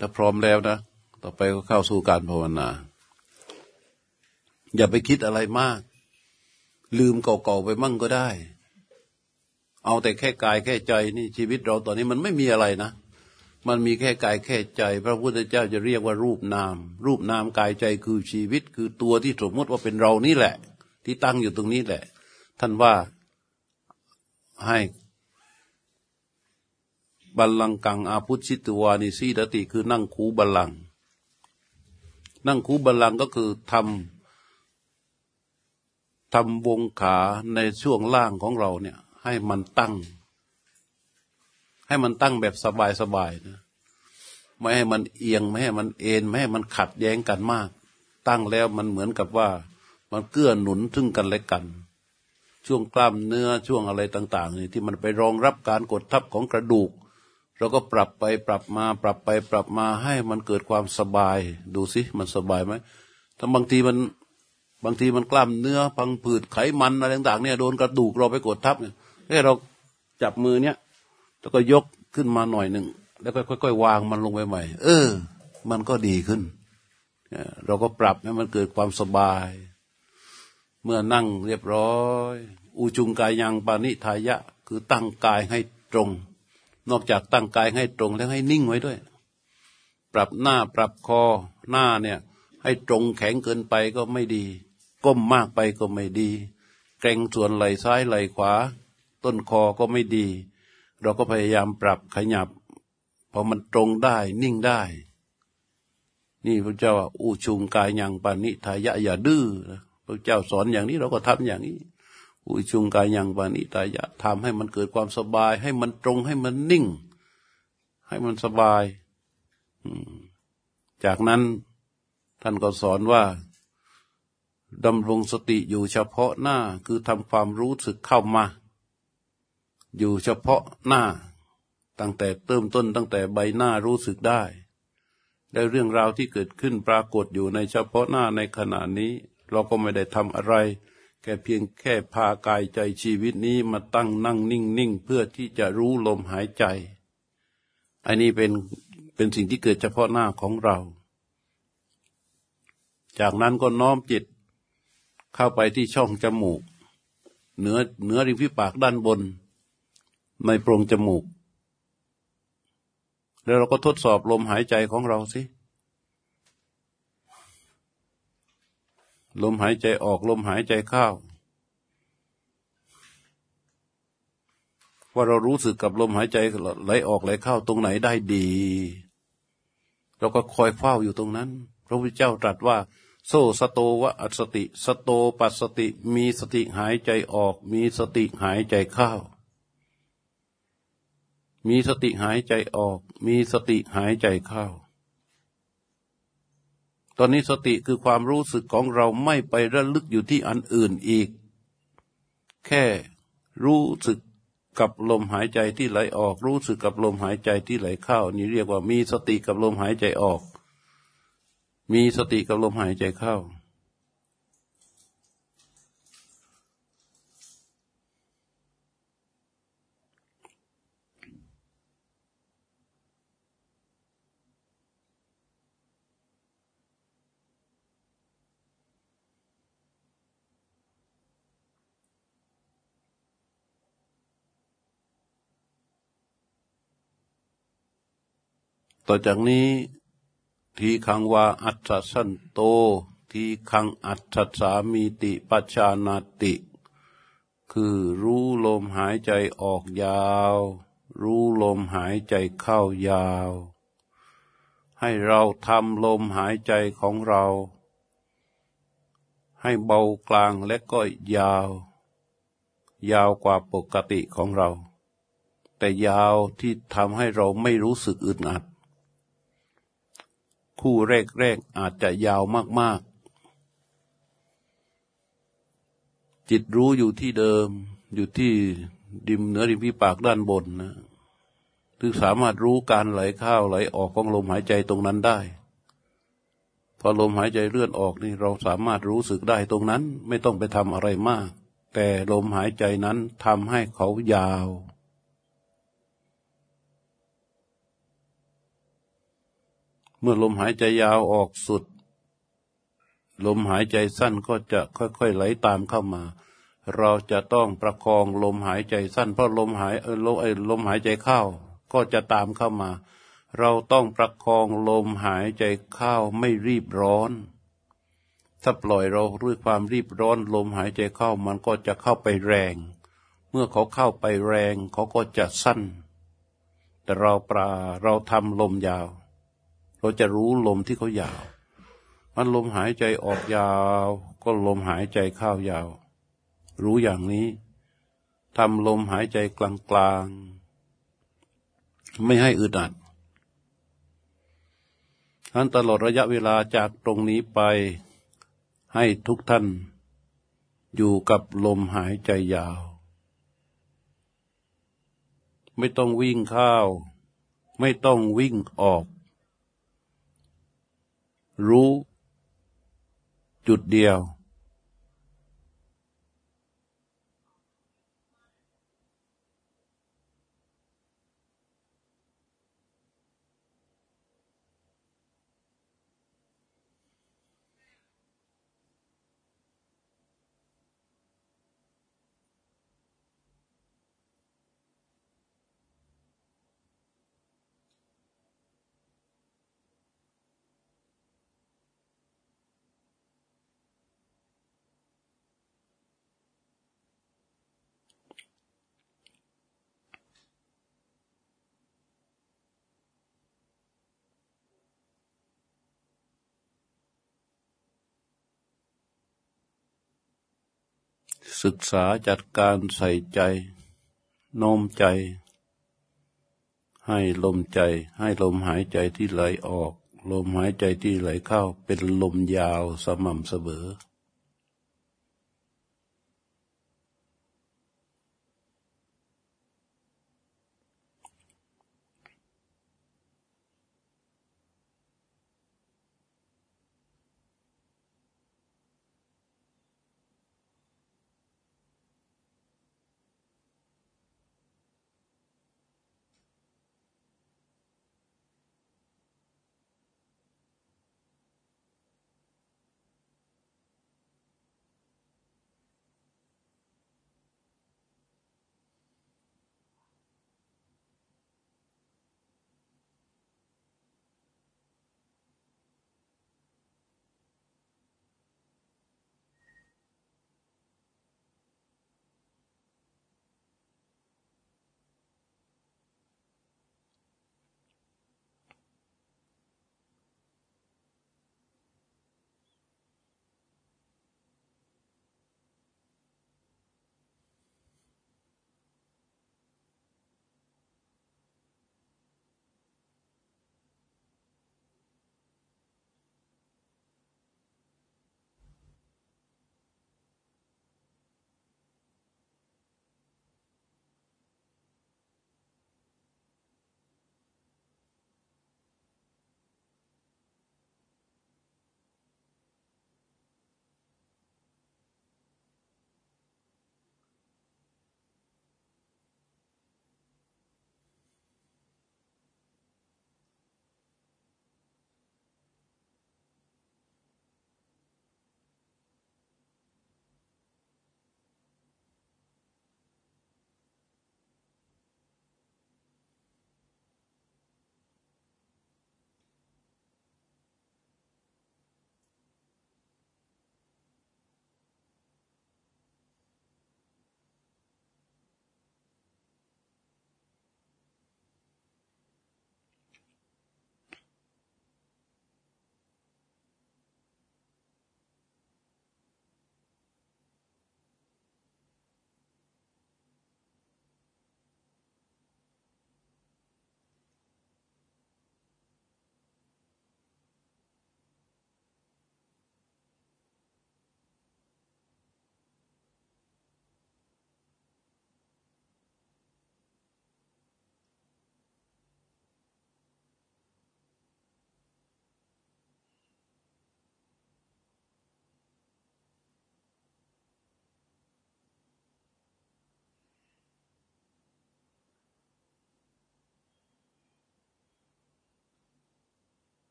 ถ้าพร้อมแล้วนะ ต่อไปก็เข้าสู่การภาวนา อย่าไปคิดอะไรมาก ลืมเก่าๆไปมั่งก็ได้ เอาแต่แค่กายแค่ใจนี่ชีวิตเราตอนนี้มันไม่มีอะไรนะ มันมีแค่กายแค่ใจ พระพุทธเจ้าจะเรียกว่ารูปนาม รูปนามกายใจคือชีวิต คือตัวที่สมมติว่าเป็นเรานี่แหละ ที่ตั้งอยู่ตรงนี้แหละ ท่านว่าให้ บัลลังกังอาพุชิตวานิสีดติคือนั่งคูบัลลัง นั่งคูบัลลังก็คือทำทำวงขาในช่วงล่างของเราเนี่ย ให้มันตั้ง ให้มันตั้งแบบสบายๆนะไม่ให้มันเอียงไม่ให้มันเอ็นไม่ให้มันขัดแย้งกันมาก ตั้งแล้วมันเหมือนกับว่า มันเกื้อหนุนซึ่งกันและกัน ช่วงกล้ามเนื้อช่วงอะไรต่าง ๆ นี่ที่มันไปรองรับการกดทับของกระดูก เราก็ปรับไปปรับมา ปรับไปปรับมาให้มันเกิดความสบาย ดูสิมันสบายไหมถ้าบางทีมันบางทีมันกล้ามเนื้อพังผืดไขมันอะไรต่างๆเนี่ยโดนกระดูกเราไปกดทับเนี่ยให้เราจับมือเนี้ยแล้วก็ยกขึ้นมาหน่อยหนึ่งแล้วก็ค่อยๆวางมันลงไปใหม่ เออ มันก็ดีขึ้นเราก็ปรับให้มันเกิดความสบาย เมื่อนั่งเรียบร้อย อุจุงกายยังปานิทายะ คือตั้งกายให้ตรง นอกจากตั้งกายให้ตรงแล้วให้นิ่งไว้ด้วย ปรับหน้าปรับคอหน้าเนี่ย ให้ตรงแข็งเกินไปก็ไม่ดี ก้มมากไปก็ไม่ดี เกรงส่วนไหล่ซ้ายไหล่ขวา ต้นคอก็ไม่ดี เราก็พยายามปรับขยับพอมันตรงได้นิ่งได้ นี่พระเจ้าอู้ชุงกายยังปานิทายะอย่าดื้อพระเจ้าสอนอย่างนี้เราก็ทำอย่างนี้ อุชุงกายยังปานิตายะทำให้มันเกิดความสบาย ให้มันตรงให้มันนิ่ง ให้มันสบายจากนั้นท่านก็สอนว่าดำรงสติอยู่เฉพาะหน้าคือทำความรู้สึกเข้ามา อยู่เฉพาะหน้า ตั้งแต่เริ่มต้นตั้งแต่ใบหน้ารู้สึกได้ ได้เรื่องราวที่เกิดขึ้นปรากฏอยู่ในเฉพาะหน้าในขณะนี้ เราก็ไม่ได้ทำอะไร แค่เพียงแค่พากายใจชีวิตนี้มาตั้งนั่งนิ่งนิ่งเพื่อที่จะรู้ลมหายใจ อันนี้เป็นเป็นสิ่งที่เกิดเฉพาะหน้าของเรา จากนั้นก็น้อมจิตเข้าไปที่ช่องจมูก เหนือเหนือริมฝีปากด้านบน ในโพรงจมูก แล้วเราก็ทดสอบลมหายใจของเราสิ ลมหายใจออกลมหายใจเข้าว่าเรารู้สึกกับลมหายใจไหลออกไหลเข้าตรงไหนได้ดี เราก็คอยเฝ้าอยู่ตรงนั้น พระพุทธเจ้าตรัสว่า โซสโตวะอัสติ สโตปัสสติ มีสติหายใจออก มีสติหายใจเข้า มีสติหายใจออก มีสติหายใจเข้า ตอนนี้สติคือความรู้สึกของเราไม่ไประลึกอยู่ที่อันอื่นอีก แค่รู้สึกกับลมหายใจที่ไหลออก รู้สึกกับลมหายใจที่ไหลเข้า นี่เรียกว่ามีสติกับลมหายใจออก มีสติกับลมหายใจเข้า ต่อจากนี้ทีขังวาอัตสันโต ทีขังอัตสามีติปัชานาติ คือรู้ลมหายใจออกยาว รู้ลมหายใจเข้ายาว ให้เราทำลมหายใจของเรา ให้เบากลางและก็ยาว ยาวกว่าปกติของเรา แต่ยาวที่ทำให้เราไม่รู้สึกอึดอัด คู่แรกๆอาจจะยาวมากๆ จิตรู้อยู่ที่เดิม อยู่ที่ดิมเหนือริมฝีปากด้านบนนะถึงสามารถรู้การไหลเข้าไหลออกของลมหายใจตรงนั้นได้ พอลมหายใจเลื่อนออกนี่เราสามารถรู้สึกได้ตรงนั้น ไม่ต้องไปทำอะไรมาก แต่ลมหายใจนั้นทำให้เขายาว เมื่อลมหายใจยาวออกสุด ลมหายใจสั้นก็จะค่อยๆไหลตามเข้ามา เราจะต้องประคองลมหายใจสั้น เพราะลมหายเออลมไอ้ลมหายใจเข้าก็จะตามเข้ามา เราต้องประคองลมหายใจเข้าไม่รีบร้อน ถ้าปล่อยเราด้วยความรีบร้อน ลมหายใจเข้ามันก็จะเข้าไปแรง เมื่อเขาเข้าไปแรงเขาก็จะสั้น แต่เราปราเราทำลมยาว เราจะรู้ลมที่เขายาว มันลมหายใจออกยาว ก็ลมหายใจเข้ายาว รู้อย่างนี้ทำลมหายใจกลางๆ ไม่ให้อึดอัดทั้นตลอดระยะเวลาจากตรงนี้ไปให้ทุกท่าน อยู่กับลมหายใจยาว ไม่ต้องวิ่งเข้า ไม่ต้องวิ่งออก รู้ จุดเดียว ศึกษาจัดการใส่ใจ โน้มใจ ให้ลมใจ ให้ลมหายใจที่ไหลออก ลมหายใจที่ไหลเข้าเป็นลมยาวสม่ำเสมอ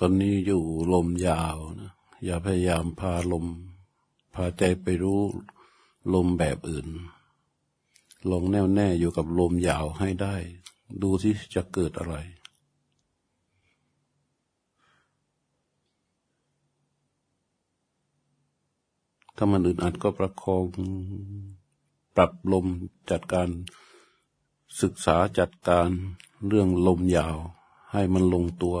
ตอนนี้อยู่ลมยาวนะอย่าพยายามพาลม พาใจไปรู้ลมแบบอื่น ลองแน่วแน่อยู่กับลมยาวให้ได้ ดูที่จะเกิดอะไรถ้ามันอื่นอัดก็ประคองปรับลมจัดการศึกษาจัดการเรื่องลมยาวให้มันลงตัว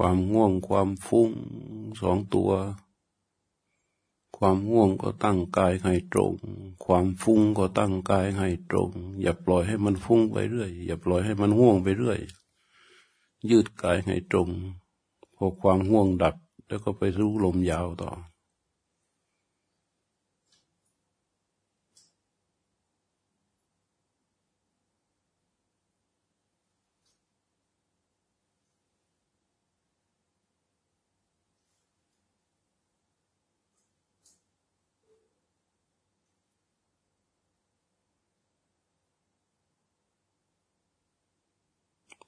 ความง่วงความฟุ้งสองตัว ความง่วงก็ตั้งกายให้ตรง ความฟุ้งก็ตั้งกายให้ตรง อย่าปล่อยให้มันฟุ้งไปเรื่อย อย่าปล่อยให้มันง่วงไปเรื่อย ยืดกายให้ตรง พอความง่วงดับแล้วก็ไปรู้ลมยาวต่อ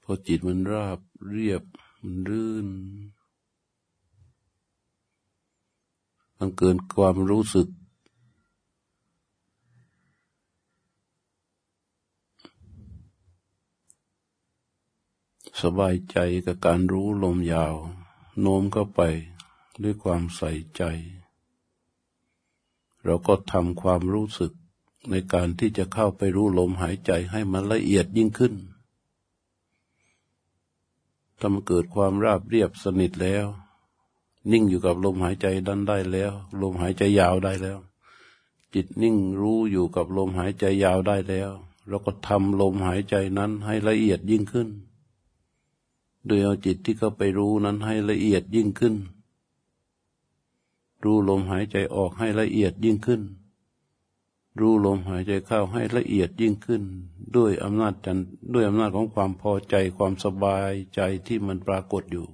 พ อจิตมันราบเรียบมันรื่น มันเกินความรู้สึก สบายใจกับการรู้ลมยาว โน้มเข้าไปด้วยความใส่ใจ เราก็ทำความรู้สึกในการที่จะเข้าไปรู้ลมหายใจให้มันละเอียดยิ่งขึ้น ถ้ามันเกิดความราบเรียบสนิทแล้ว นิ่งอยู่กับลมหายใจดันได้แล้ว ลมหายใจยาวได้แล้ว จิตนิ่งรู้อยู่กับลมหายใจยาวได้แล้ว เราก็ทำลมหายใจนั้นให้ละเอียดยิ่งขึ้น โดยเอาจิตที่เข้าไปรู้นั้นให้ละเอียดยิ่งขึ้น รู้ลมหายใจออกให้ละเอียดยิ่งขึ้น รู้ลมหายใจเข้าให้ละเอียดยิ่งขึ้น ด้วยอำนาจจันด้วยอำนาจของความพอใจความสบายใจที่มันปรากฏอยู่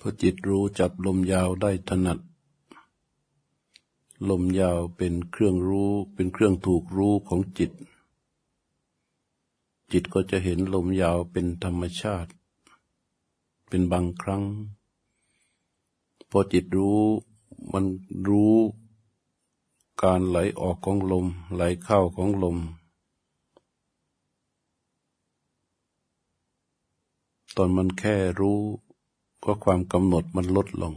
พอจิตรู้จับลมยาวได้ถนัด ลมยาวเป็นเครื่องรู้เป็นเครื่องถูกรู้ของจิต จิตก็จะเห็นลมยาวเป็นธรรมชาติ เป็นบางครั้ง พอจิตรู้มันรู้การไหลออกของลม ไหลเข้าของลม ตอนมันแค่รู้ ก็ความกำหนดมันลดลง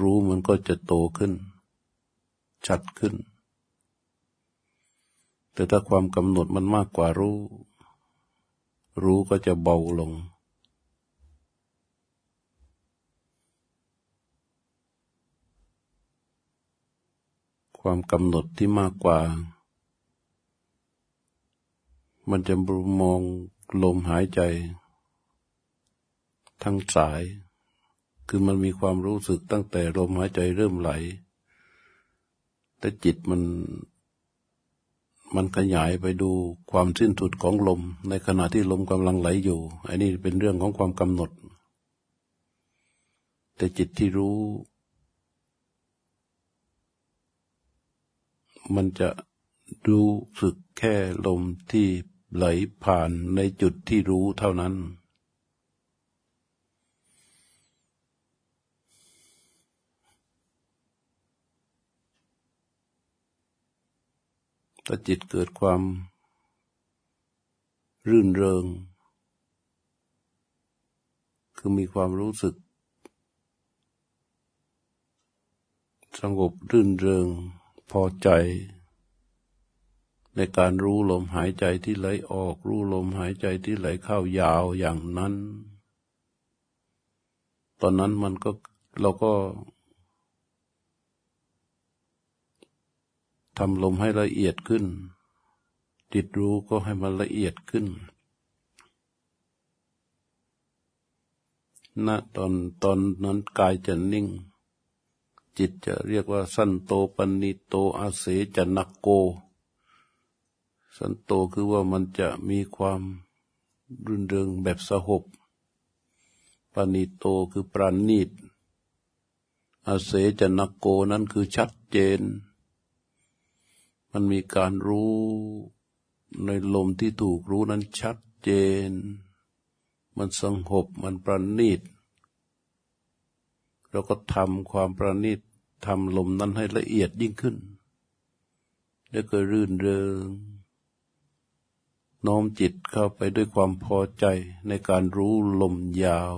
รู้มันก็จะโตขึ้น ชัดขึ้น แต่ถ้าความกำหนดมันมากกว่ารู้ รู้ก็จะเบาลง ความกำหนดที่มากกว่า มันจะมองลมหายใจ ทั้งสาย คือมันมีความรู้สึกตั้งแต่ลมหายใจเริ่มไหล แต่จิตมันมันขยายไปดูความสิ้นสุดของลม ในขณะที่ลมกำลังไหลอยู่ อันนี้เป็นเรื่องของความกำหนด แต่จิตที่รู้ มันจะรู้สึกแค่ลมที่ไหลผ่านในจุดที่รู้เท่านั้น ถ้าจิตเกิดความ รื่นเริง คือมีความรู้สึก สงบรื่นเริง พอใจ ในการรู้ลมหายใจที่ไหลออก รู้ลมหายใจที่ไหลเข้ายาวอย่างนั้น ตอนนั้นมันก็เราก็ ทำลมให้ละเอียดขึ้นจิตรู้ก็ให้มันละเอียดขึ้นณตอนตอนนั้นกายจะนิ่ง จิตจะเรียกว่า สันโตปณิโตอาเสจนักโก สันโตคือว่ามันจะมีความรุนเริงแบบสหบปณิโตคือปราณีตอาเสจนักโกนั้นคือชัดเจน มันมีการรู้ในลมที่ถูกรู้นั้นชัดเจน มันสงบมันประณีตเราก็ทำความประณีตทำลมนั้นให้ละเอียดยิ่งขึ้น แล้วก็รื่นเริงน้อมจิตเข้าไปด้วยความพอใจในการรู้ลมยาว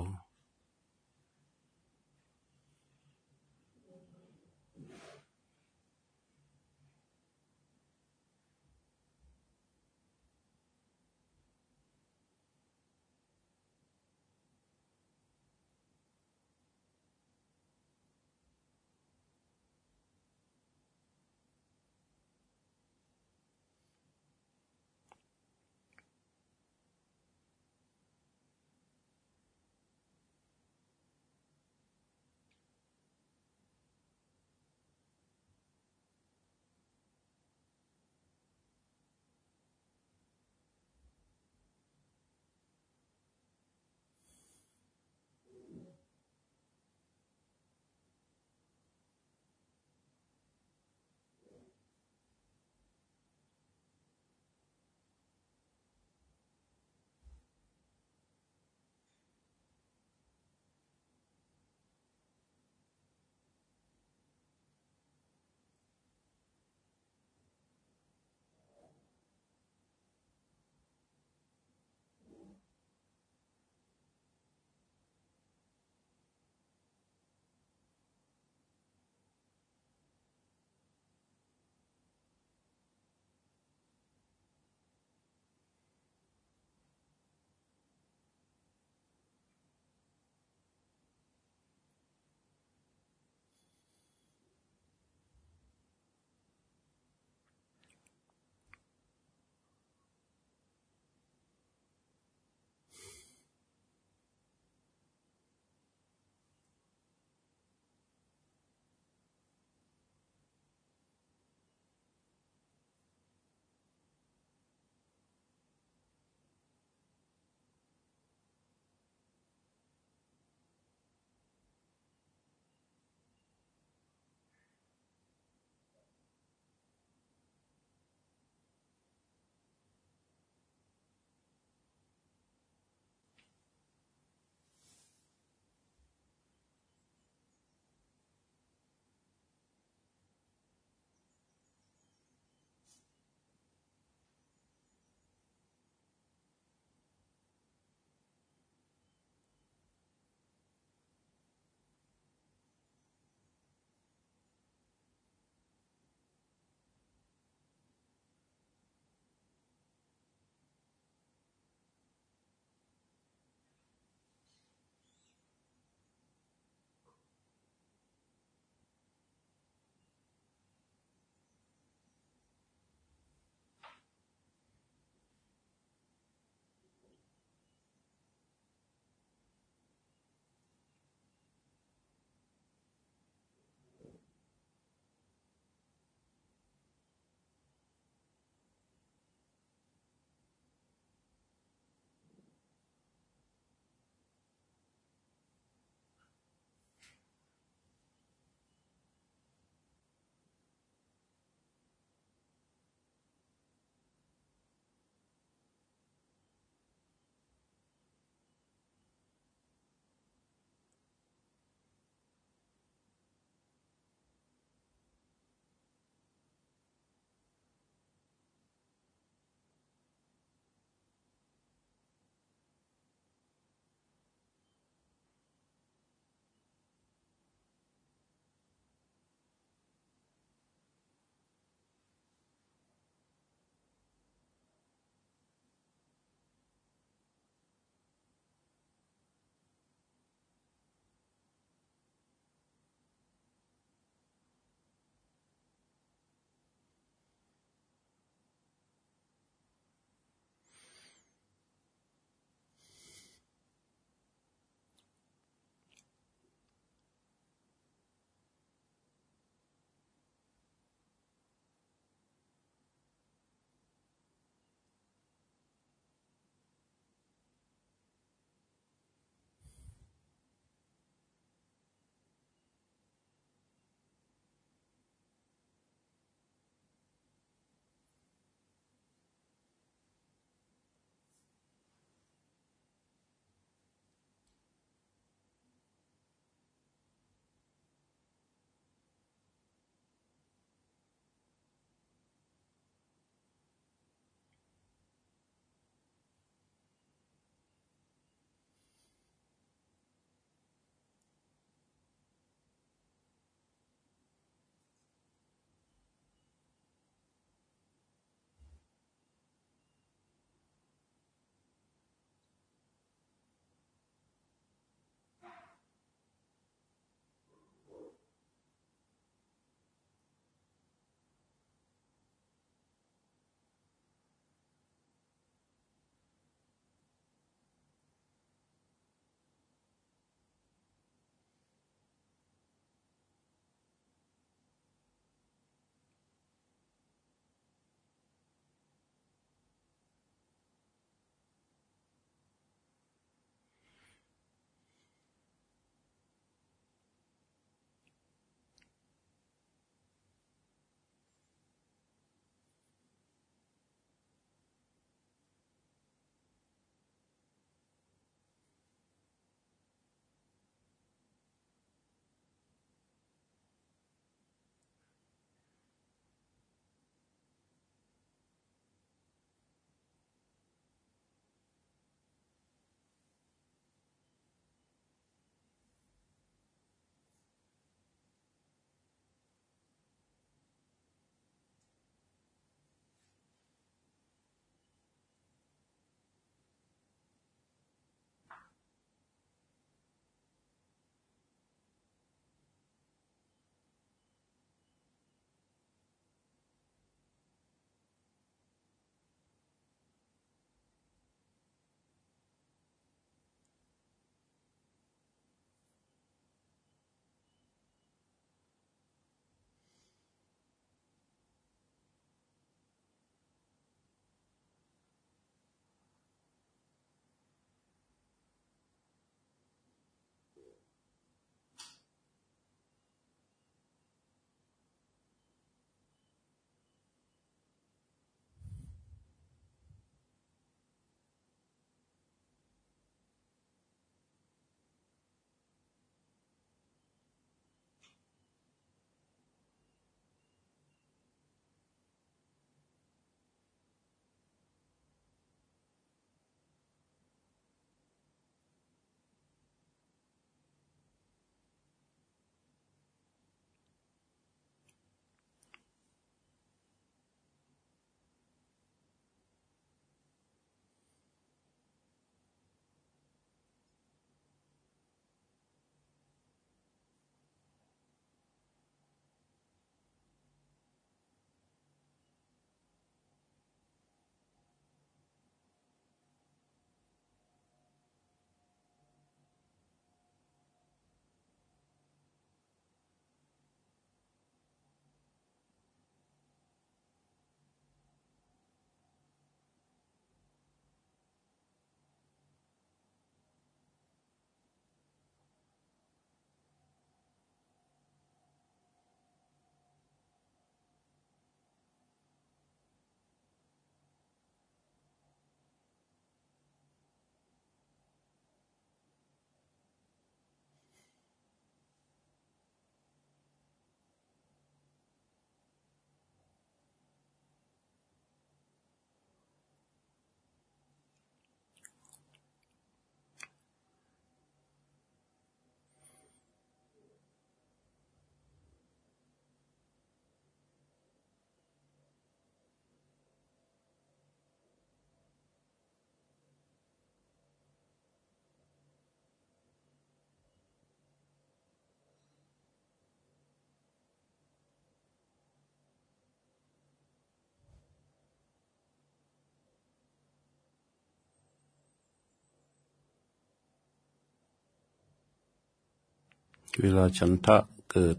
เวลาฉันทะเกิด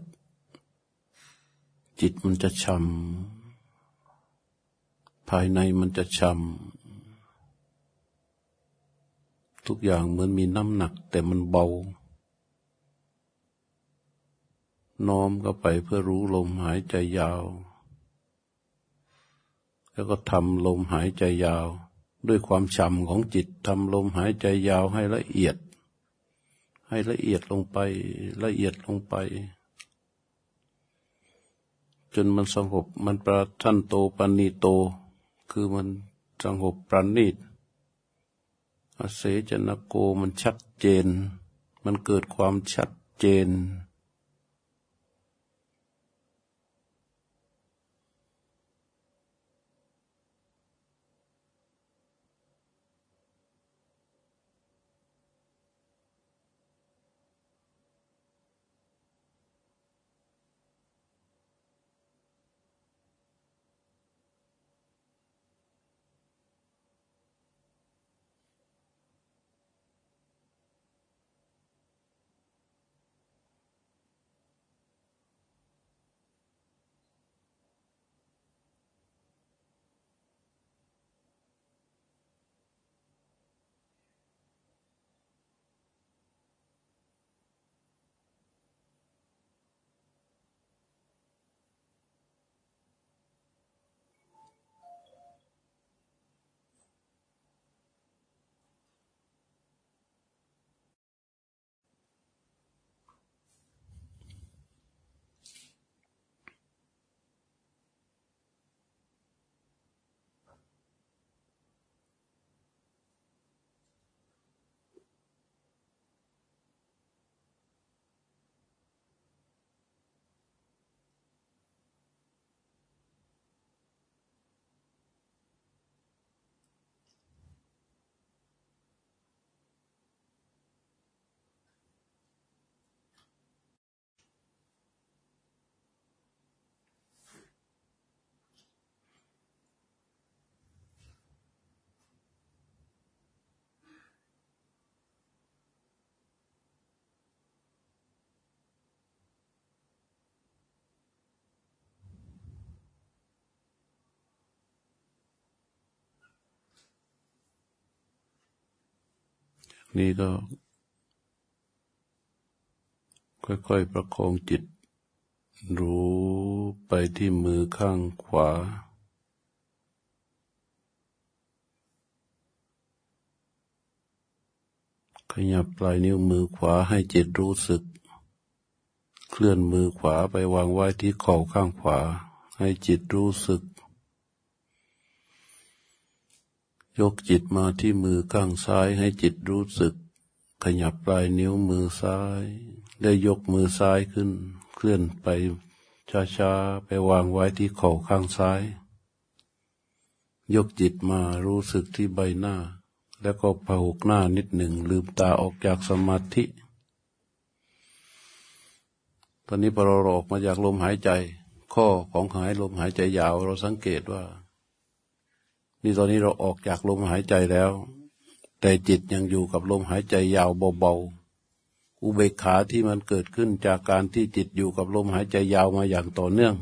จิตมันจะช้ำภายในมันจะช้ำทุกอย่างเหมือนมีน้ำหนัก แต่มันเบา น้อมก็ไปเพื่อรู้ลมหายใจยาว แล้วก็ทำลมหายใจยาว ด้วยความช้ำของจิตทำลมหายใจยาวให้ละเอียด ให้ละเอียดลงไปละเอียดลงไป จนมันสงบมันประท่านโตปณีโต คือมันสงบประณีตอเสจนโกมันชัดเจน มันเกิดความชัดเจน นี่ก็ค่อยๆประคองจิต รู้ไปที่มือข้างขวา ขยับปลายนิ้วมือขวาให้จิตรู้สึก เคลื่อนมือขวาไปวางไว้ที่เข่าข้างขวา ให้จิตรู้สึก ยกจิตมาที่มือข้างซ้ายให้จิตรู้สึก ขยับปลายนิ้วมือซ้าย ได้ยกมือซ้ายขึ้น เคลื่อนไปช้าๆไปวางไว้ที่เข่าข้างซ้าย ยกจิตมารู้สึกที่ใบหน้า แล้วก็พหุกหน้านิดหนึ่งลืมตาออกจากสมาธิ ตอนนี้พอเราออกมาจากลมหายใจ ข้อของหายลมหายใจยาวเราสังเกตว่า นี่ตอนนี้เราออกจากลมหายใจแล้ว แต่จิตยังอยู่กับลมหายใจยาวเบาๆอุเบกขาที่มันเกิดขึ้นจากการที่จิตอยู่กับลมหายใจยาวมาอย่างต่อเนื่อง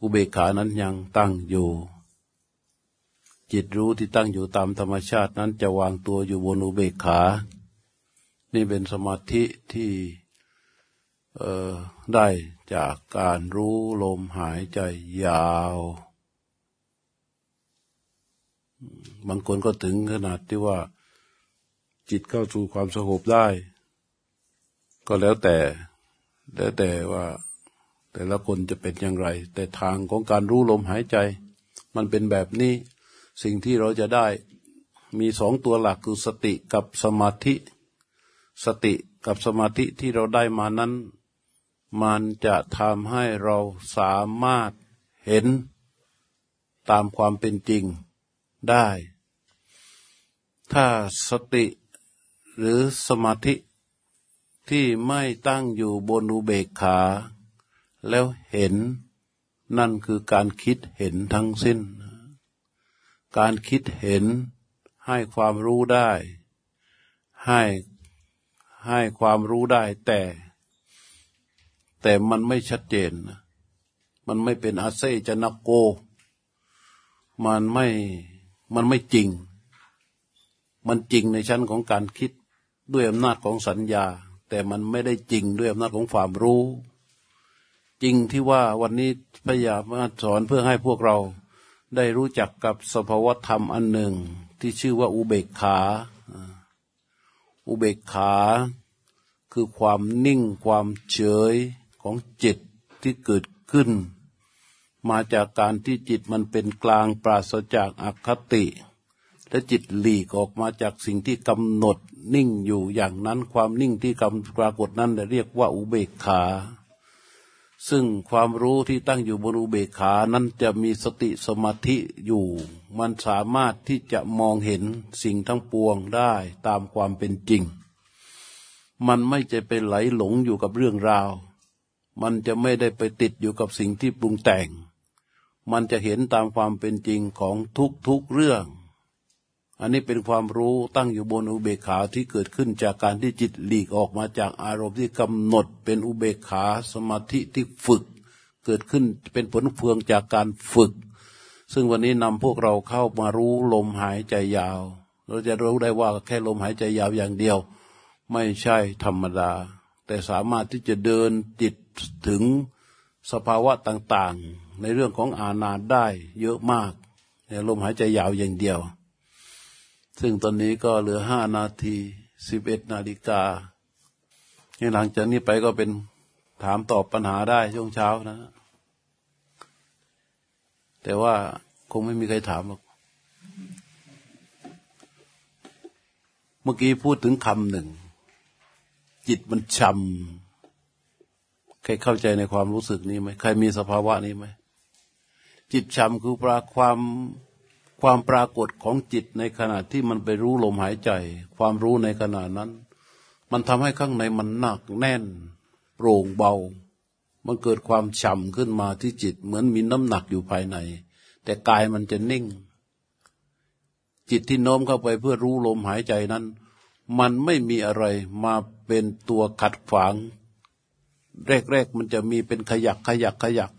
อุเบกขานั้นยังตั้งอยู่ จิตรู้ที่ตั้งอยู่ตามธรรมชาตินั้นจะวางตัวอยู่บนอุเบกขา นี่เป็นสมาธิที่ได้จากการรู้ลมหายใจยาว บางคนก็ถึงขนาดที่ว่าจิตเข้าสู่ความสงบได้ ก็แล้วแต่ แล้วแต่ว่าแต่ละคนจะเป็นอย่างไร แต่ทางของการรู้ลมหายใจ มันเป็นแบบนี้ สิ่งที่เราจะได้มีสองตัวหลักคือสติกับสมาธิ สติกับสมาธิที่เราได้มานั้น มันจะทำให้เราสามารถเห็นตามความเป็นจริง ได้ ถ้าสติหรือสมาธิที่ไม่ตั้งอยู่บนอุเบกขา แล้วเห็นนั่นคือการคิดเห็นทั้งสิ้น การคิดเห็นให้ความรู้ได้ ให้ให้ความรู้ได้แต่ แต่มันไม่ชัดเจน มันไม่เป็นอาเซจนโก มันไม่ มันไม่จริง มันจริงในชั้นของการคิดด้วยอำนาจของสัญญา แต่มันไม่ได้จริงด้วยอำนาจของความรู้ จริงที่ว่าวันนี้พยายามมาสอนเพื่อให้พวกเราได้รู้จักกับสภาวธรรมอันหนึ่ง ที่ชื่อว่าอุเบกขา อุเบกขาคือความนิ่งความเฉยของจิตที่เกิดขึ้น มาจากการที่จิตมันเป็นกลางปราศจากอคติ และจิตหลีกออกมาจากสิ่งที่กำหนดนิ่งอยู่อย่างนั้นความนิ่งที่กำปรากฏนั้นเรียกว่าอุเบกขา ซึ่งความรู้ที่ตั้งอยู่บนอุเบกขานั้นจะมีสติสมาธิอยู่ มันสามารถที่จะมองเห็นสิ่งทั้งปวงได้ตามความเป็นจริง มันไม่จะไปไหลหลงอยู่กับเรื่องราว มันจะไม่ได้ไปติดอยู่กับสิ่งที่ปรุงแต่ง มันจะเห็นตามความเป็นจริงของทุกๆเรื่อง อันนี้เป็นความรู้ตั้งอยู่บนอุเบกขาที่เกิดขึ้นจากการที่จิตหลีกออกมาจากอารมณ์ที่กำหนดเป็นอุเบกขาสมาธิที่ฝึก เกิดขึ้นเป็นผลเฟืองจากการฝึก ซึ่งวันนี้นำพวกเราเข้ามารู้ลมหายใจยาว เราจะรู้ได้ว่าแค่ลมหายใจยาวอย่างเดียว ไม่ใช่ธรรมดา แต่สามารถที่จะเดินจิตถึงสภาวะต่างๆ ในเรื่องของอาณาได้เยอะมากในลมหายใจยาวอย่างเดียว ซึ่งตอนนี้ก็เหลือห้านาทีสิบเอ็ดนาฬิกาหลังจากนี้ไปก็เป็นถามตอบปัญหาได้ช่วงเช้านะ แต่ว่าคงไม่มีใครถามหรอก เมื่อกี้พูดถึงคำหนึ่ง จิตมันชำใครเข้าใจในความรู้สึกนี้ไหมใครมีสภาวะนี้ไหม จิตชำคือปราความความปรากฏของจิตในขณะที่มันไปรู้ลมหายใจ ความรู้ในขณะนั้น มันทำให้ข้างในมันหนักแน่น โปร่งเบา มันเกิดความฉ่ำขึ้นมาที่จิตเหมือนมีน้ำหนักอยู่ภายใน แต่กายมันจะนิ่ง จิตที่โน้มเข้าไปเพื่อรู้ลมหายใจนั้น มันไม่มีอะไรมาเป็นตัวขัดขวาง แรกๆมันจะมีเป็นขยักขยักขยัก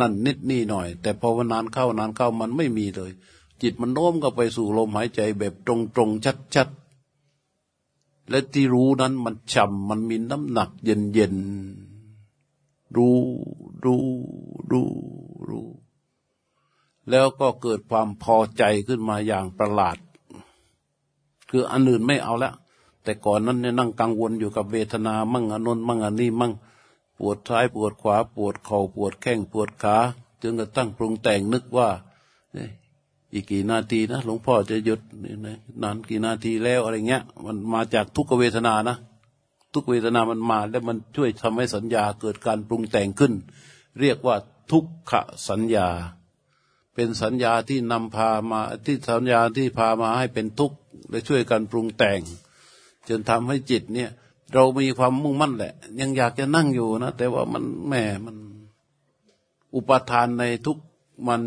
นั่นนิดนี่หน่อย แต่พอวันนานเข้านานเข้ามันไม่มีเลย จิตมันโน้มเข้าไปสู่ลมหายใจแบบตรงๆชัดๆและที่รู้นั้นมันฉ่ำมันมีน้ำหนักเย็นๆรู้รู้รู้รู้แล้วก็เกิดความพอใจขึ้นมาอย่างประหลาด คืออันอื่นไม่เอาแล้วแต่ก่อนนั้นเนี่ยนั่งกังวลอยู่กับเวทนา มั่งอนนมั่งอันนี้มั่ง ปวดท้ายปวดขวาปวดเข่าปวดแข้งปวดขาจนกระทั่งปรุงแต่งนึกว่าอีกกี่นาทีนะหลวงพ่อจะหยุดนานกี่นาทีแล้วอะไรเงี้ย มันมาจากทุกเวทนานะ ทุกเวทนามันมา แล้วมันช่วยทำให้สัญญาเกิดการปรุงแต่งขึ้น เรียกว่าทุกขสัญญา เป็นสัญญาที่นำพามาที่สัญญาที่พามาให้เป็นทุกข์และช่วยกันปรุงแต่ง จนทำให้จิตเนี่ย เรามีความมุ่งมั่นแหละ ยังอยากจะนั่งอยู่นะ แต่ว่ามันแหมมันอุปทานในทุกมัน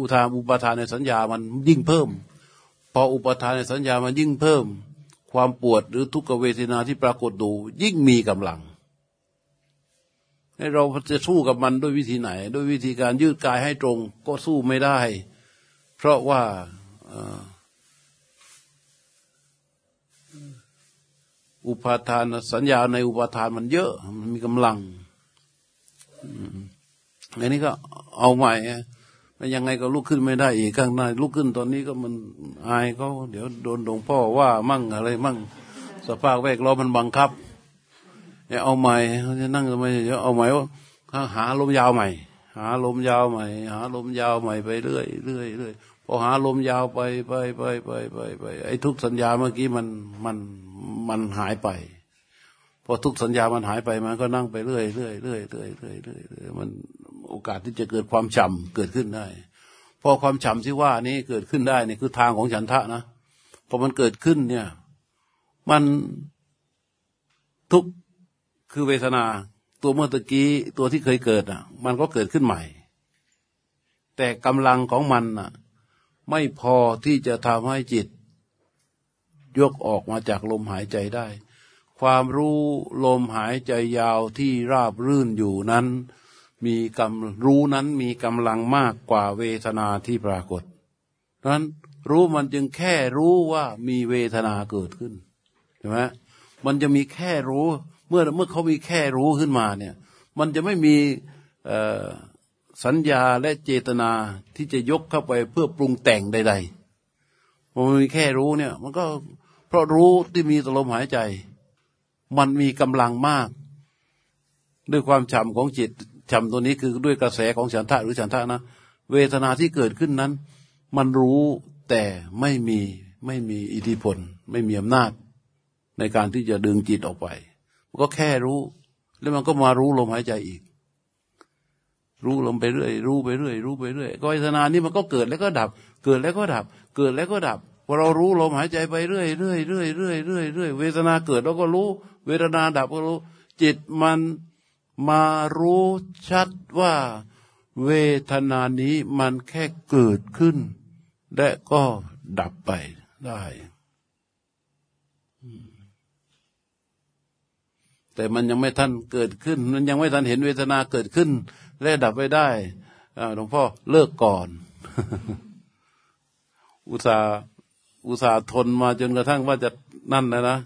อุทานอุปทานในสัญญามันยิ่งเพิ่ม พออุปทานในสัญญามันยิ่งเพิ่ม ความปวดหรือทุกขเวทนาที่ปรากฏดู ยิ่งมีกำลังให้เราจะสู้กับมันด้วยวิธีไหน ด้วยวิธีการยืดกายให้ตรง ก็สู้ไม่ได้ เพราะว่า อุปทานสัญญาในอุปทานมันเยอะ มันมีกำลังอันนี้ก็เอาใหม่แล้วยังไงก็ลุกขึ้นไม่ได้อีกข้างหน้าลุกขึ้นตอนนี้ก็มันอายเขาเดี๋ยวโดนหลวงพ่อว่ามั่งอะไรมั่ง สภาพแวดล้อมมันบังคับเนี่ยเอาใหม่เขาจะนั่งทำไมเดี๋ยวเอาใหม่ว่าหาลมยาวใหม่ หาลมยาวใหม่ หาลมยาวใหม่ไปเรื่อยเรื่อยเรื่อยพอหาลมยาวไปไปไปไปไปไปไอ้ทุกสัญญาเมื่อกี้มันมัน มันหายไปพอทุกสัญญามันหายไปมันก็นั่งไปเรื่อยเรื่อยเรื่อยเรื่อยเรื่อยเรื่อยมันโอกาสที่จะเกิดความฉ่ำเกิดขึ้นได้ พอความฉ่ำที่ว่านี้เกิดขึ้นได้นี่คือทางของฉันทะนะพอมันเกิดขึ้นเนี่ย มันทุกคือเวทนา ตัวเมื่อตะกี้ตัวที่เคยเกิดอะ มันก็เกิดขึ้นใหม่ แต่กำลังของมันอะ ไม่พอที่จะทำให้จิต ยกออกมาจากลมหายใจได้ ความรู้ลมหายใจยาวที่ราบรื่นอยู่นั้น มีกำรู้นั้นมีกำลังมากกว่าเวทนาที่ปรากฏนั้นรู้มันจึงแค่รู้ว่ามีเวทนาเกิดขึ้นใช่ไหมมันจะมีแค่รู้ เมื่อเมื่อเขามีแค่รู้ขึ้นมาเนี่ย มันจะไม่มีสัญญาและเจตนาที่จะยกเข้าไปเพื่อปรุงแต่งใด ๆ มันมีแค่รู้เนี่ย มันก็เพราะรู้ที่มีตลมหายใจ มันมีกำลังมาก ด้วยความฉ่ำของจิตฉ่ำตัวนี้คือด้วยกระแสของฉันทะหรือฉันทะนะเวทนาที่เกิดขึ้นนั้น มันรู้แต่ไม่มีไม่มีอิทธิพล ไม่มีอำนาจ ในการที่จะดึงจิตออกไป มันก็แค่รู้ แล้วมันก็มารู้ลมหายใจอีก รู้ลมไปเรื่อย รู้ไปเรื่อย รู้ไปเรื่อยก็เวทนานี้มันก็เกิดแล้วก็ดับ เกิดแล้วก็ดับ กิดแล้วก็ดับพอเรารู้ลมหายใจไปเรื่อยเรื่อยเรื่อยเรื่อยเรื่อยเรื่อยเวทนาเกิดเราก็รู้ เวทนาดับก็รู้ จิตมันมารู้ชัดว่า เวทนานี้มันแค่เกิดขึ้น และก็ดับไปได้แต่มันยังไม่ทันเกิดขึ้น มันยังไม่ทันเห็นเวทนาเกิดขึ้น และดับไปได้หลวงพ่อเลิกก่อน อุตส่าห์อุตส่าห์ทนมาจนกระทั่งว่าจะนั่นนะนะ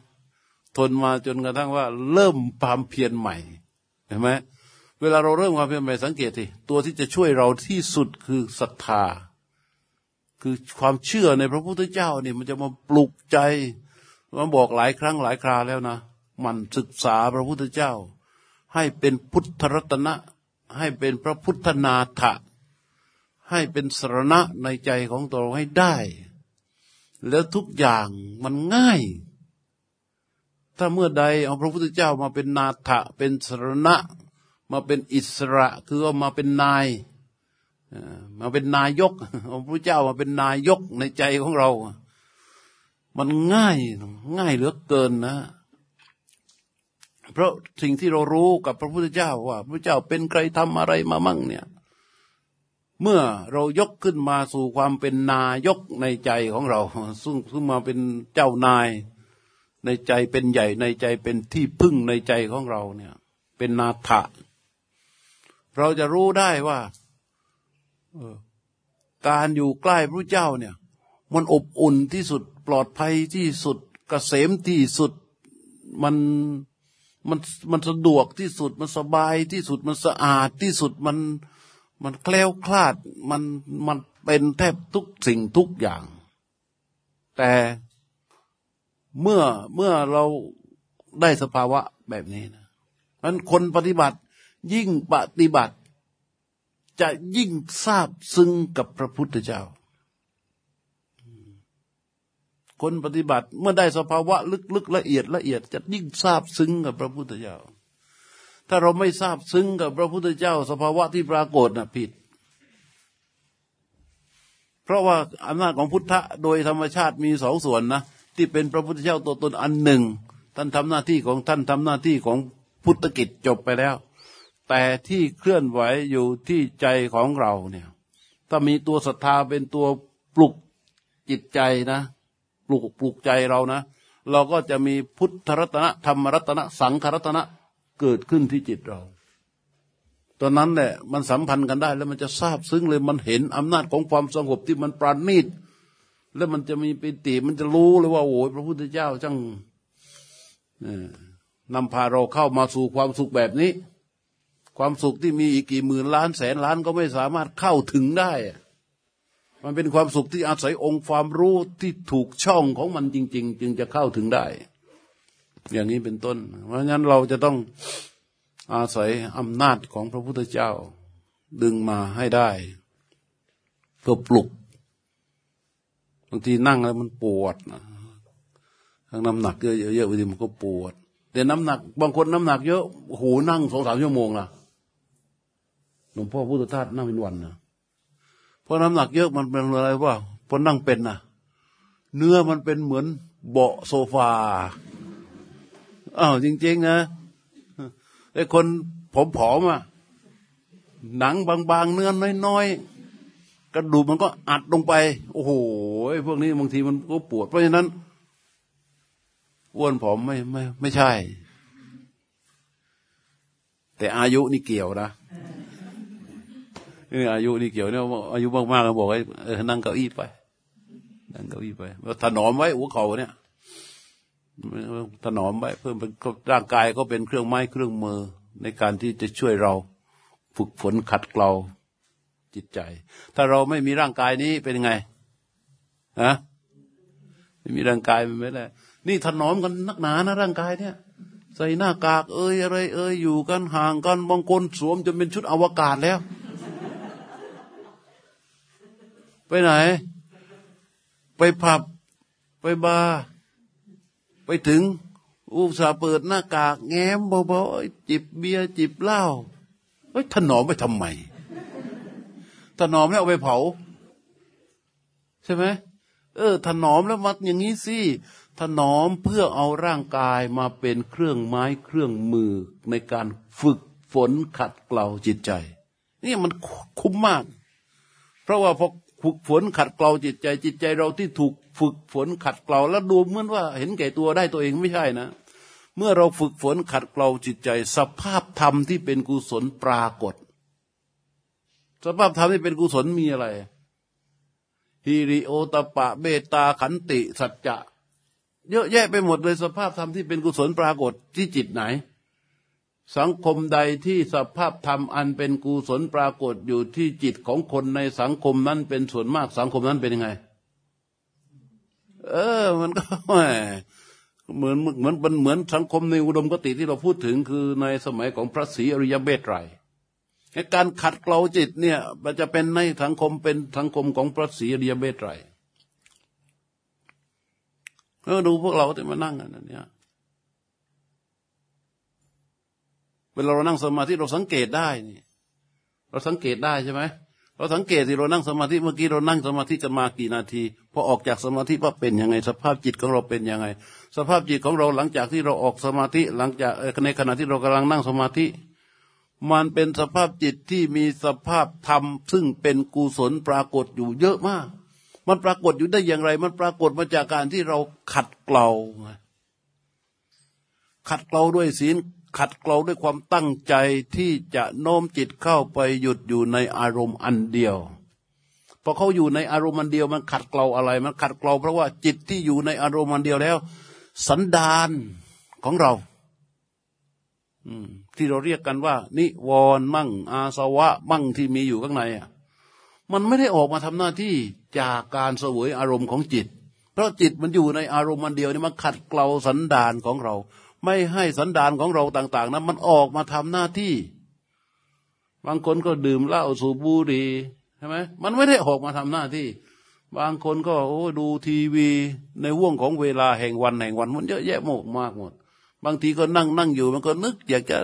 ทนมาจนกระทั่งว่า เริ่มความเพียรใหม่เห็นไหมเวลาเราเริ่มความเพียรใหม่สังเกตทีตัวที่จะช่วยเราที่สุดคือศรัทธา คือความเชื่อในพระพุทธเจ้านี่มันจะมาปลุกใจมันบอกหลายครั้งหลายคราแล้วนะมันศึกษาพระพุทธเจ้า ให้เป็นพุทธรัตนะ ให้เป็นพระพุทธนาถะ ให้เป็นสรณะในใจของตัวให้ได้ แล้วทุกอย่างมันง่าย ถ้าเมื่อใดเอาพระพุทธเจ้ามาเป็นนาถะเป็นสรณะ มาเป็นอิสระคือเอามาเป็นนายมาเป็นนายกเอาพระเจ้ามาเป็นนายกในใจของเรา มันง่ายง่ายเหลือเกินนะ เพราะสิ่งที่เรารู้กับพระพุทธเจ้าว่า พระเจ้าเป็นใครทำอะไรมามั่งเนี่ย เมื่อเรายกขึ้นมาสู่ความเป็นนายกในใจของเราซึ่งขึ้นมาเป็นเจ้านาย ในใจเป็นใหญ่ในใจเป็นที่พึ่งในใจของเราเนี่ย เป็นนาถะเราจะรู้ได้ว่าการอยู่ใกล้พระเจ้าเนี่ย มันอบอุ่นที่สุดปลอดภัยที่สุดกเกษมที่สุดมันมันมันสะดวกที่สุดมันสบายที่สุดมันสะอาดที่สุดมัน มันแคล้วคลาดมันมันเป็นแทบทุกสิ่งทุกอย่าง แต่เมื่อเมื่อเราได้สภาวะแบบนี้นะนั้นคนปฏิบัติยิ่งปฏิบัติ จะยิ่งทราบซึ้งกับพระพุทธเจ้า คนปฏิบัติเมื่อได้สภาวะลึกๆละเอียดละเอียด จะยิ่งทราบซึ้งกับพระพุทธเจ้า ถ้าเราไม่ทราบซึ้งกับพระพุทธเจ้า สภาวะที่ปรากฏนะผิด เพราะว่าอำนาจของพุทธะโดยธรรมชาติมีสองส่วนนะ ที่เป็นพระพุทธเจ้าตัวตนอันหนึ่ง ท่านทำหน้าที่ของท่านทำหน้าที่ของพุทธกิจจบไปแล้ว แต่ที่เคลื่อนไหวอยู่ที่ใจของเราเนี่ยถ้ามีตัวศรัทธาเป็นตัวปลุกจิตใจนะ ปลุกปลุกใจเรานะ เราก็จะมีพุทธรัตนะธรรมรัตนะ สังขรัตนะ เกิดขึ้นที่จิตเรา ตอนนั้นแหละมันสัมพันธ์กันได้ แล้วมันจะทราบซึ้งเลยมันเห็นอำนาจของความสงบที่มันปราณีตแล้วมันจะมีปิติมันจะรู้เลยว่าโอ้ยพระพุทธเจ้าจังนำพาเราเข้ามาสู่ความสุขแบบนี้ ความสุขที่มีอีกกี่หมื่นล้านแสนล้านก็ไม่สามารถเข้าถึงได้ มันเป็นความสุขที่อาศัยองค์ความรู้ที่ถูกช่องของมันจริง ๆ จึงจะเข้าถึงได้ อย่างนี้เป็นต้น เพราะฉะนั้นเราจะต้องอาศัยอำนาจของพระพุทธเจ้าดึงมาให้ได้เพื่อปลุก บางทีนั่งแล้วมันปวดทั้งน้ำหนักเยอะๆบางทีมันก็ปวด แต่น้ำหนัก บางคนน้ำหนักเยอะโหนั่งสองสามชั่วโมงละหลวงพ่อพุทธทาสนั่งเป็นวันนะเพราะน้ำหนักเยอะมันเป็นอะไรว่าพอนั่งเป็นนะเนื้อมันเป็นเหมือนเบาะโซฟา อ้าวจริง ๆ นะไอ้คนผมผอมอะหนังบางๆเนื้อน้อยๆกระดูกมันก็อัดลงไป โอ้โหพวกนี้บางทีมันก็ปวด เพราะฉะนั้นอ้วนผอมไม่ไม่ ไม่ใช่ แต่อายุนี่เกี่ยวนะอออายุนี่เกี่ยวเนี่ยอายุมากๆก็บอกให้นั่งเก้าอี้ไปนั่งเก้าอี้ไปว่าถนอมไว้หัวเข่าเนี่ย ถนอมไว้เพิ่มเป็นร่างกายก็เป็นเครื่องไม้เครื่องมือในการที่จะช่วยเราฝึกฝนขัดเกลาจิตใจ ถ้าเราไม่มีร่างกายนี้เป็นไงฮะไม่มีร่างกายมันไม่ได้นี่ถนอมกันนักหนานะร่างกายเนี่ย ใส่หน้ากากเอ้ยอะไร เอ้ยอยู่กันห่างกันบางคนสวมจนเป็นชุดอวกาศแล้ว ไปไหน ไปผับไปบาร์ ไปถึงอุตส่าห์เปิดหน้ากาก แง้มเบาๆจิบเบียร์จิบเหล้าเฮ้ยถนอมไปทำไมถนอมแล้วเอาไปเผา ใช่ไหมเออ ถนอมแล้วมัดอย่างนี้สิถนอมเพื่อเอาร่างกายมาเป็นเครื่องไม้เครื่องมือในการฝึกฝนขัดเกลาจิตใจ นี่มันคุ้มมาก เพราะว่าพอฝึกฝนขัดเกลาจิตใจ จิตใจเราที่ถูก ฝึกฝนขัดเกลาแล้วดูเหมือนว่าเห็นแก่ตัวได้ตัวเองไม่ใช่นะ เมื่อเราฝึกฝนขัดเกลาจิตใจ สภาพธรรมที่เป็นกุศลปรากฏ สภาพธรรมที่เป็นกุศลมีอะไรฮิริโอตปะเบตาขันติ สัจจะเยอะแยะไปหมดเลยสภาพธรรมที่เป็นกุศลปรากฏที่จิตไหน สังคมใดที่สภาพธรรมอันเป็นกุศลปรากฏอยู่ที่จิตของคนในสังคมนั้นเป็นส่วนมากสังคมนั้นเป็นยังไง เออ มันก็เหมือนเหมือนมันเหมือนสังคมในอุดมคติที่เราพูดถึงคือในสมัยของพระศรีอริยเบตไตรการขัดเกลาจิตเนี่ย มันจะเป็นในสังคมเป็นสังคมของพระศรีอริยเบตไตรเออดูพวกเราที่มานั่งกันเนี่ยเวลาเรานั่งสมาธิเราสังเกตได้นี่เราสังเกตได้ใช่ไหม เราสังเกตที่เรานั่งสมาธิเมื่อกี้เรานั่งสมาธิกันมากี่นาทีพอออกจากสมาธิว่าเป็นยังไง สภาพจิตของเราเป็นยังไง สภาพจิตของเราหลังจากที่เราออกสมาธิหลังจากในขณะที่เรากำลังนั่งสมาธิ มันเป็นสภาพจิตที่มีสภาพธรรม ซึ่งเป็นกุศลปรากฏอยู่เยอะมาก มันปรากฏอยู่ได้อย่างไร มันปรากฏมาจากการที่เราขัดเกลาขัดเกลาด้วยศีล ขัดเกลาด้วยความตั้งใจที่จะโน้มจิตเข้าไปหยุดอยู่ในอารมณ์อันเดียวพอเขาอยู่ในอารมณ์อันเดียวมันขัดเกลาอะไร มันขัดเกลาเพราะว่าจิตที่อยู่ในอารมณ์อันเดียวแล้ว สันดานของเราที่เราเรียกกันว่า นิวรณ์มั่ง อาสวะ มั่งที่มีอยู่ข้างในอะมันไม่ได้ออกมาทำหน้าที่จากการเสวยอารมณ์ของจิต เพราะจิตมันอยู่ในอารมณ์มันเดียวนี่มันขัดเกลาสันดานของเรา ไม่ให้สันดานของเราต่าง ๆนั้นมันออกมาทำหน้าที่ บางคนก็ดื่มเหล้าสูบบุหรี่ใช่ไหมมันไม่ได้ออกมาทำหน้าที่ บางคนก็โอ้ดูทีวีในห่วงของเวลาแห่งวันแห่งวันมันเยอะแยะมากหมด บางทีก็นั่งนั่งอยู่ มันก็นึกอยากจะ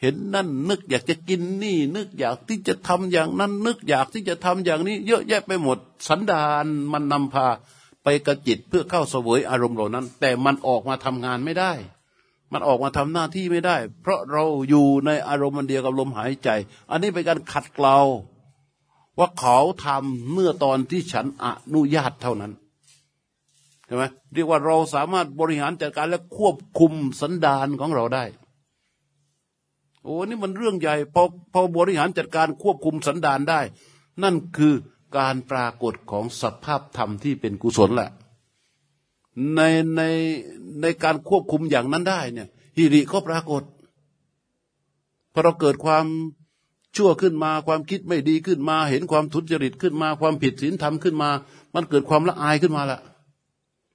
เห็นนั่นนึกอยากจะกินนี่ นึกอยากที่จะทำอย่างนั้น นึกอยากที่จะทำอย่างนี้ เยอะแยะไปหมด สันดานมันนำพาไปกระจิตเพื่อเข้าเสวยอารมณ์เหล่านั้น แต่มันออกมาทำงานไม่ได้ มันออกมาทำหน้าที่ไม่ได้ เพราะเราอยู่ในอารมณ์เดียวกับลมหายใจ อันนี้เป็นการขัดเกลาว่าเขาทำเมื่อตอนที่ฉันอนุญาตเท่านั้นใช่ไหมเรียกว่าเราสามารถบริหารจัดการและควบคุมสันดานของเราได้ โอ้นี่มันเรื่องใหญ่พอพอบริหารจัดการควบคุมสันดานได้ นั่นคือการปรากฏของสภาพธรรมที่เป็นกุศลแหละ ในในในการควบคุมอย่างนั้นได้เนี่ยฮิริก็ปรากฏพอเราเกิดความชั่วขึ้นมาความคิดไม่ดีขึ้นมา เห็นความทุจริตขึ้นมาความผิดศีลธรรมขึ้นมา มันเกิดความละอายขึ้นมาละ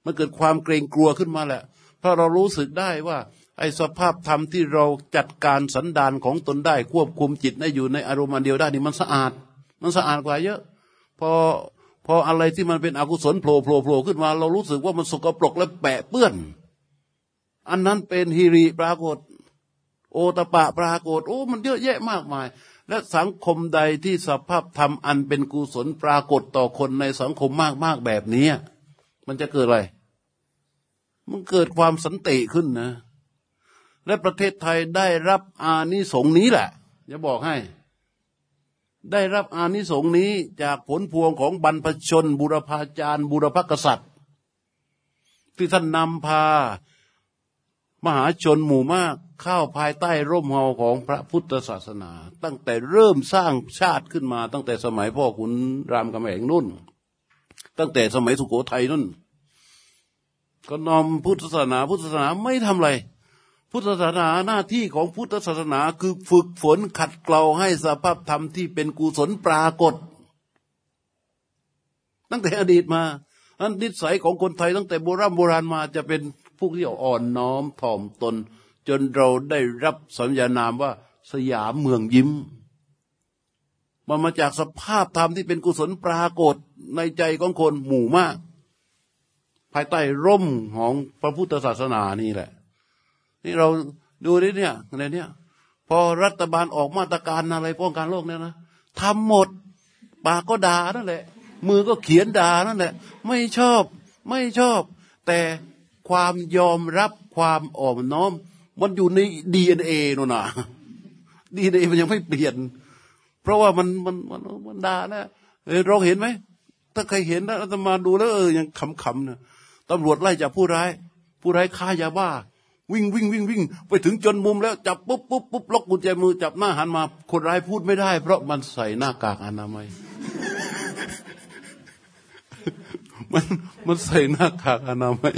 มันเกิดความเกรงกลัวขึ้นมาแหละ เพราะเรารู้สึกได้ว่า ไอ้สภาพธรรมที่เราจัดการสันดานของตนได้ ควบคุมจิตให้อยู่ในอารมณ์เดียวได้นี่มันสะอาด มันสะอาดกว่าเยอะ พอ พออะไรที่มันเป็นอกุศลโผล่โผล่โผล่ขึ้นมา เรารู้สึกว่ามันสกปรกและแปะเปื้อน อันนั้นเป็นฮิริปรากฏ โอตปะปรากฏ โอ้ มันเยอะแยะมากมาย และสังคมใดที่สภาพธรรมอันเป็นกุศลปรากฏต่อคนในสังคมมากมากแบบนี้ มันจะเกิดอะไร มันเกิดความสันติขึ้นนะ และประเทศไทยได้รับอานิสงส์นี้แหละจะบอกให้ ได้รับอานิสงส์นี้จากผลพวงของบรรพชน บุรพาจารย์บุรพกษัตริย์ ที่ท่านนำพา มหาชนหมู่มากเข้าภายใต้ร่มเงาของพระพุทธศาสนา ตั้งแต่เริ่มสร้างชาติขึ้นมา ตั้งแต่สมัยพ่อขุนรามคำแหงนุ่น ตั้งแต่สมัยสุโขทัยนุ่น ก็นอมพุทธศาสนาพุทธศาสนาไม่ทำอะไร พุทธศาสนาหน้าที่ของพุทธศาสนาคือฝึกฝนขัดเกลาให้สภาพธรรมที่เป็นกุศลปรากฏ ตั้งแต่อดีตมาอันนิสัยของคนไทยตั้งแต่โบราณโบราณมาจะเป็นพวกที่อ่อนน้อมถ่อมตน จนเราได้รับสัญญานามว่าสยามเมืองยิ้ม มันมาจากสภาพธรรมที่เป็นกุศลปรากฏในใจของคนหมู่มาก ภายใต้ร่มของพระพุทธศาสนานี่แหละ นี่เราดูดิเนี่ยในเนี้ยพอรัฐบาลออกมาตรการอะไรป้องกันโรคเนี่ยนะทำหมดปากก็ด่านั่นแหละ มือก็เขียนด่านั่นแหละ ไม่ชอบไม่ชอบ แต่ความยอมรับความอ่อนน้อม มันอยู่ในดีเอ็นเอน่นนะดีเอ็นเอมันยังไม่เปลี่ยน เพราะว่ามันมันมันมันด่านะเออเราเห็นไหมถ้าใครเห็นนะอาตมาดูแล้วเออยังขำๆนะตำรวจไล่จับผู้ร้าย ผู้ร้ายฆ่ายาบ้า วิ่งวิ่งวิ่งวิ่งไปถึงจนมุมแล้วจับปุ๊บปุ๊บปุ๊บล็อกกุญแจมือจับหน้าหันมา คนร้ายพูดไม่ได้ เพราะมันใส่หน้ากากอนามัย มันมันใส่หน้ากากอนามัย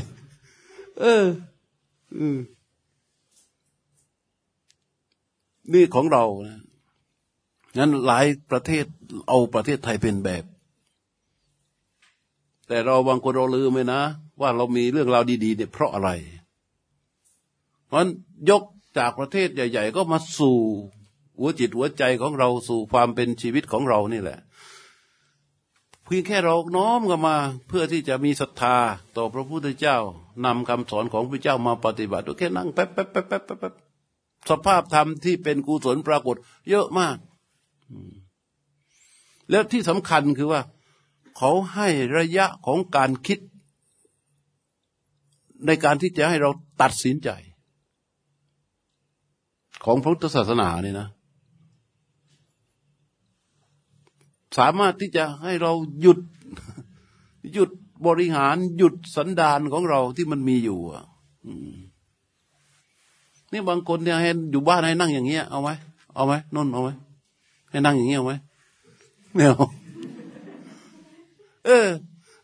เอออืมนี่ของเรานะงั้นหลายประเทศเอาประเทศไทยเป็นแบบ แต่เราบางคนเราลืมไปนะ ว่าเรามีเรื่องราวดีๆเนี่ยเพราะอะไร เพราะยกจากประเทศใหญ่ ๆ ก็มาสู่หัวจิตหัวใจของเราสู่ความเป็นชีวิตของเรานี่แหละเพียงแค่เราน้อมกันมาเพื่อที่จะมีศรัทธาต่อพระพุทธเจ้านำคำสอนของพระเจ้ามาปฏิบัติแค่นั่งแป๊บแป๊บแป๊บแป๊บแป๊บสภาพธรรมที่เป็นกุศลปรากฏ เยอะมาก แล้วที่สำคัญคือว่า เขาให้ระยะของการคิด ในการที่จะให้เราตัดสินใจ ของพระพุทธศาสนาเนี่ยนะ สามารถที่จะให้เราหยุดหยุดบริหารหยุดสันดานของเราที่มันมีอยู่อะนี่บางคนเนี่ยให้อยู่บ้านให้นั่งอย่างเงี้ยเอาไหมเอาไหมนุ่นเอาไหมให้นั่งอย่างเงี้ยเอาไหมไม่เอาเออ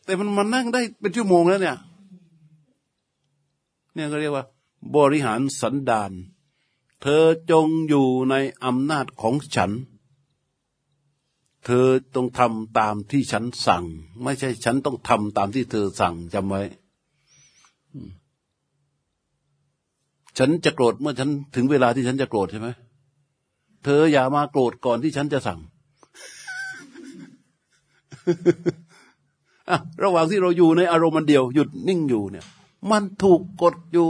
แต่มันมันนั่งได้เป็นชั่วโมงแล้วเนี่ย เนี่ยก็เรียกว่า บริหารสันดาน เธอจงอยู่ในอำนาจของฉัน เธอต้องทำตามที่ฉันสั่ง ไม่ใช่ฉันต้องทำตามที่เธอสั่งจำไว้ ฉันจะโกรธเมื่อฉันถึงเวลาที่ฉันจะโกรธใช่ไหม เธออย่ามาโกรธก่อนที่ฉันจะสั่งะระหว่างที่เราอยู่ในอารมณ์มันเดียว หยุดนิ่งอยู่เนี่ย มันถูกกดอยู่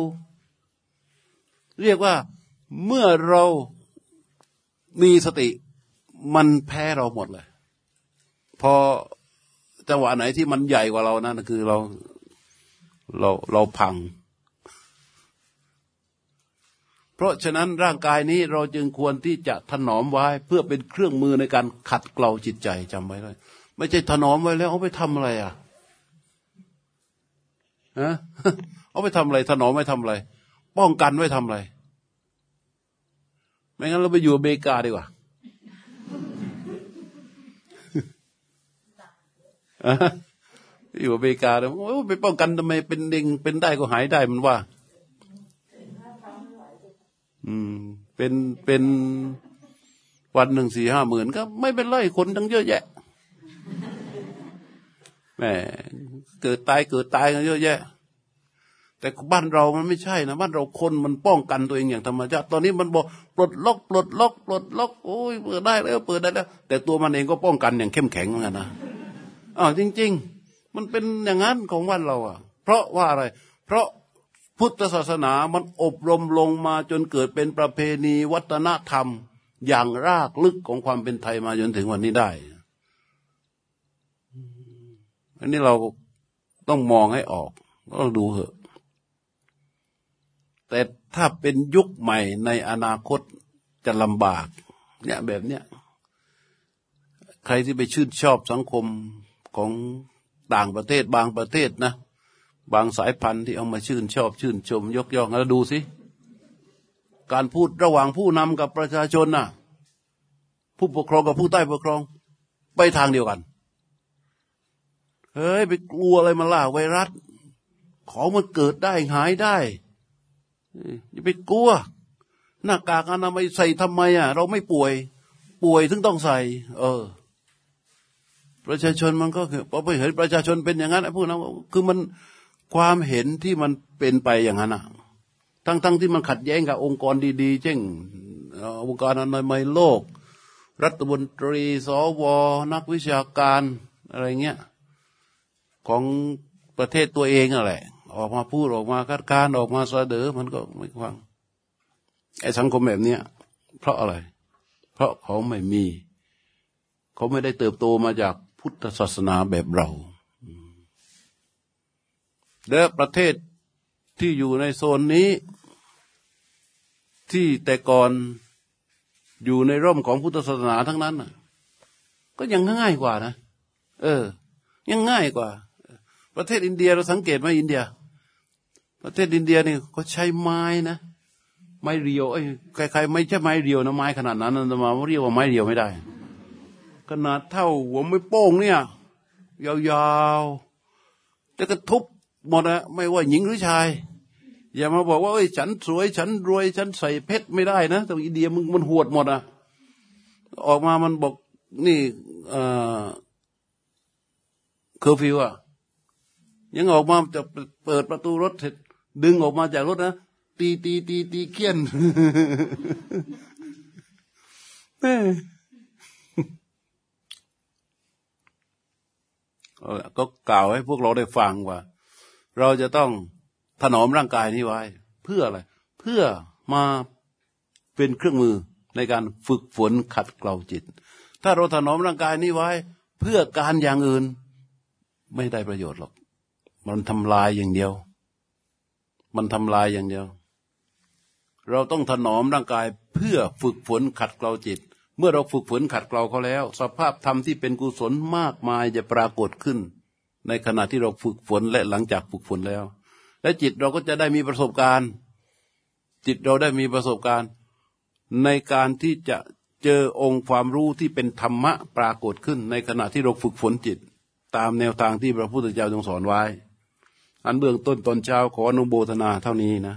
เรียกว่า เมื่อเรามีสติมันแพ้เราหมดเลย พอจังหวะไหนที่มันใหญ่กว่าเรานั่นคือเราเราเราพัง เพราะฉะนั้นร่างกายนี้เราจึงควรที่จะถนอมไว้ เพื่อเป็นเครื่องมือในการขัดเกลาจิตใจจำไว้เลยไม่ใช่ถนอมไว้แล้วเอาไปทำอะไรอะฮะเอาไปทำอะไร ถนอมไว้ทำอะไร ป้องกันไว้ทำอะไร ไม่งั้นเราไปอยู่อเมริกาดีกว่าอยู่อเมริกาแล้วโอ้ไปป้องกันทำไมเป็นเด้งเป็นได้ก็หายได้มันว่า อืม เป็นเป็นวันหนึ่งสี่ห้าหมื่นก็ไม่เป็นไรคนทั้งเยอะแยะแหมเกิดตายเกิดตายกันเยอะแยะ แต่บ้านเรามันไม่ใช่นะบ้านเราคนมันป้องกันตัวเองอย่างธรรมชาติตอนนี้มันบอกปลดล็อกปลดล็อกปลดล็อกโอ้ยเปิดได้แล้วเปิดได้แล้ว แต่ตัวมันเองก็ป้องกันอย่างเข้มแข็งเหมือนกันนะอ๋อจริง ๆ มันเป็นอย่างนั้นของบ้านเราอะ เพราะว่าอะไร เพราะพุทธศาสนามันอบรมลงมาจนเกิดเป็นประเพณีวัฒนธรรม อย่างรากลึกของความเป็นไทยมาจนถึงวันนี้ได้อันนี้เราต้องมองให้ออกต้องดูเหอะ แต่ถ้าเป็นยุคใหม่ในอนาคตจะลำบาก เนี่ยแบบเนี้ยใครที่ไปชื่นชอบสังคมของต่างประเทศบางประเทศนะ บางสายพันธุ์ที่เอามาชื่นชอบชื่นชม ยกย่องแล้วดูสิ การพูดระหว่างผู้นำกับประชาชนน่ะ ผู้ปกครองกับผู้ใต้ปกครอง ไปทางเดียวกัน เฮ้ย ไปกลัวอะไรมาล่าไวรัส ของมันเกิดได้หายได้ อย่าไปกลัว หน้ากากอนามัยใส่ทำไมอะ เราไม่ป่วย ป่วยถึงต้องใส่ เออ ประชาชนมันก็คือพอไปเห็นประชาชนเป็นอย่างนั้นไอ้พวกนั้นคือมันความเห็นที่มันเป็นไปอย่างนั้นอะทั้งๆทที่มันขัดแย้งกับองค์กรดีๆเช่นองค์การอนามัยโลก รัฐมนตรีสวนักวิชาการอะไรเงี้ยของประเทศตัวเองอะไร ออกมาพูดออกมาคัดค้านออกมาเสนอมันก็ไม่ฟังไอ้สังคมแบบเนี้ยเพราะอะไร เพราะเขาไม่มี เขาไม่ได้เติบโตมาจากพุทธศาสนาแบบเรา และประเทศที่อยู่ในโซนนี้ ที่แต่ก่อนอยู่ในร่มของพุทธศาสนาทั้งนั้นก็ยังง่ายกว่านะ เออ ยังง่ายกว่า ประเทศอินเดียเราสังเกตไหมอินเดีย ประเทศอินเดียนี่ก็ใช้ไม้นะไม้เรียวไอ้ใครๆไม่ใช่ไม้เรียวนะไม้ขนาดนั้นนะมาเรียกว่าไม้เรียวไม่ได้ ขนาดเท่าหัวไม่โป้งเนี่ย ยาวๆแต่ก็ทุบหมดอะไม่ว่าหญิงหรือชาย อย่ามาบอกว่าเอ้ยฉันสวย ฉันรวย ฉันใส่เพชรไม่ได้นะแต่อินเดียมึงมันหวดหมดอะออกมามันบอกนี่เอ่อเคอร์ฟิวอะยังออกมาจะเปิดประตูรถเสร็จ ดึงออกมาจากรถนะตีตีตีตีเคียนแม่ก็กล่าวให้พวกเราได้ฟังว่า เราจะต้องถนอมร่างกายนี้ไว้ เพื่ออะไร เพื่อมาเป็นเครื่องมือในการฝึกฝนขัดเกลาจิต ถ้าเราถนอมร่างกายนี้ไว้ เพื่อการอย่างอื่น ไม่ได้ประโยชน์หรอก มันทำลายอย่างเดียว มันทำลายอย่างเดียว เราต้องถนอมร่างกายเพื่อฝึกฝนขัดเกลาจิต เมื่อเราฝึกฝนขัดเกลาเขาแล้ว สภาพธรรมที่เป็นกุศลมากมายจะปรากฏขึ้น ในขณะที่เราฝึกฝนและหลังจากฝึกฝนแล้ว และจิตเราก็จะได้มีประสบการณ์ จิตเราได้มีประสบการณ์ ในการที่จะเจอองค์ความรู้ที่เป็นธรรมะปรากฏขึ้น ในขณะที่เราฝึกฝนจิต ตามแนวทางที่พระพุทธเจ้าทรงสอนไว้ อันเบื้องต้นตอนเช้าขออนุโมทนาเท่านี้นะ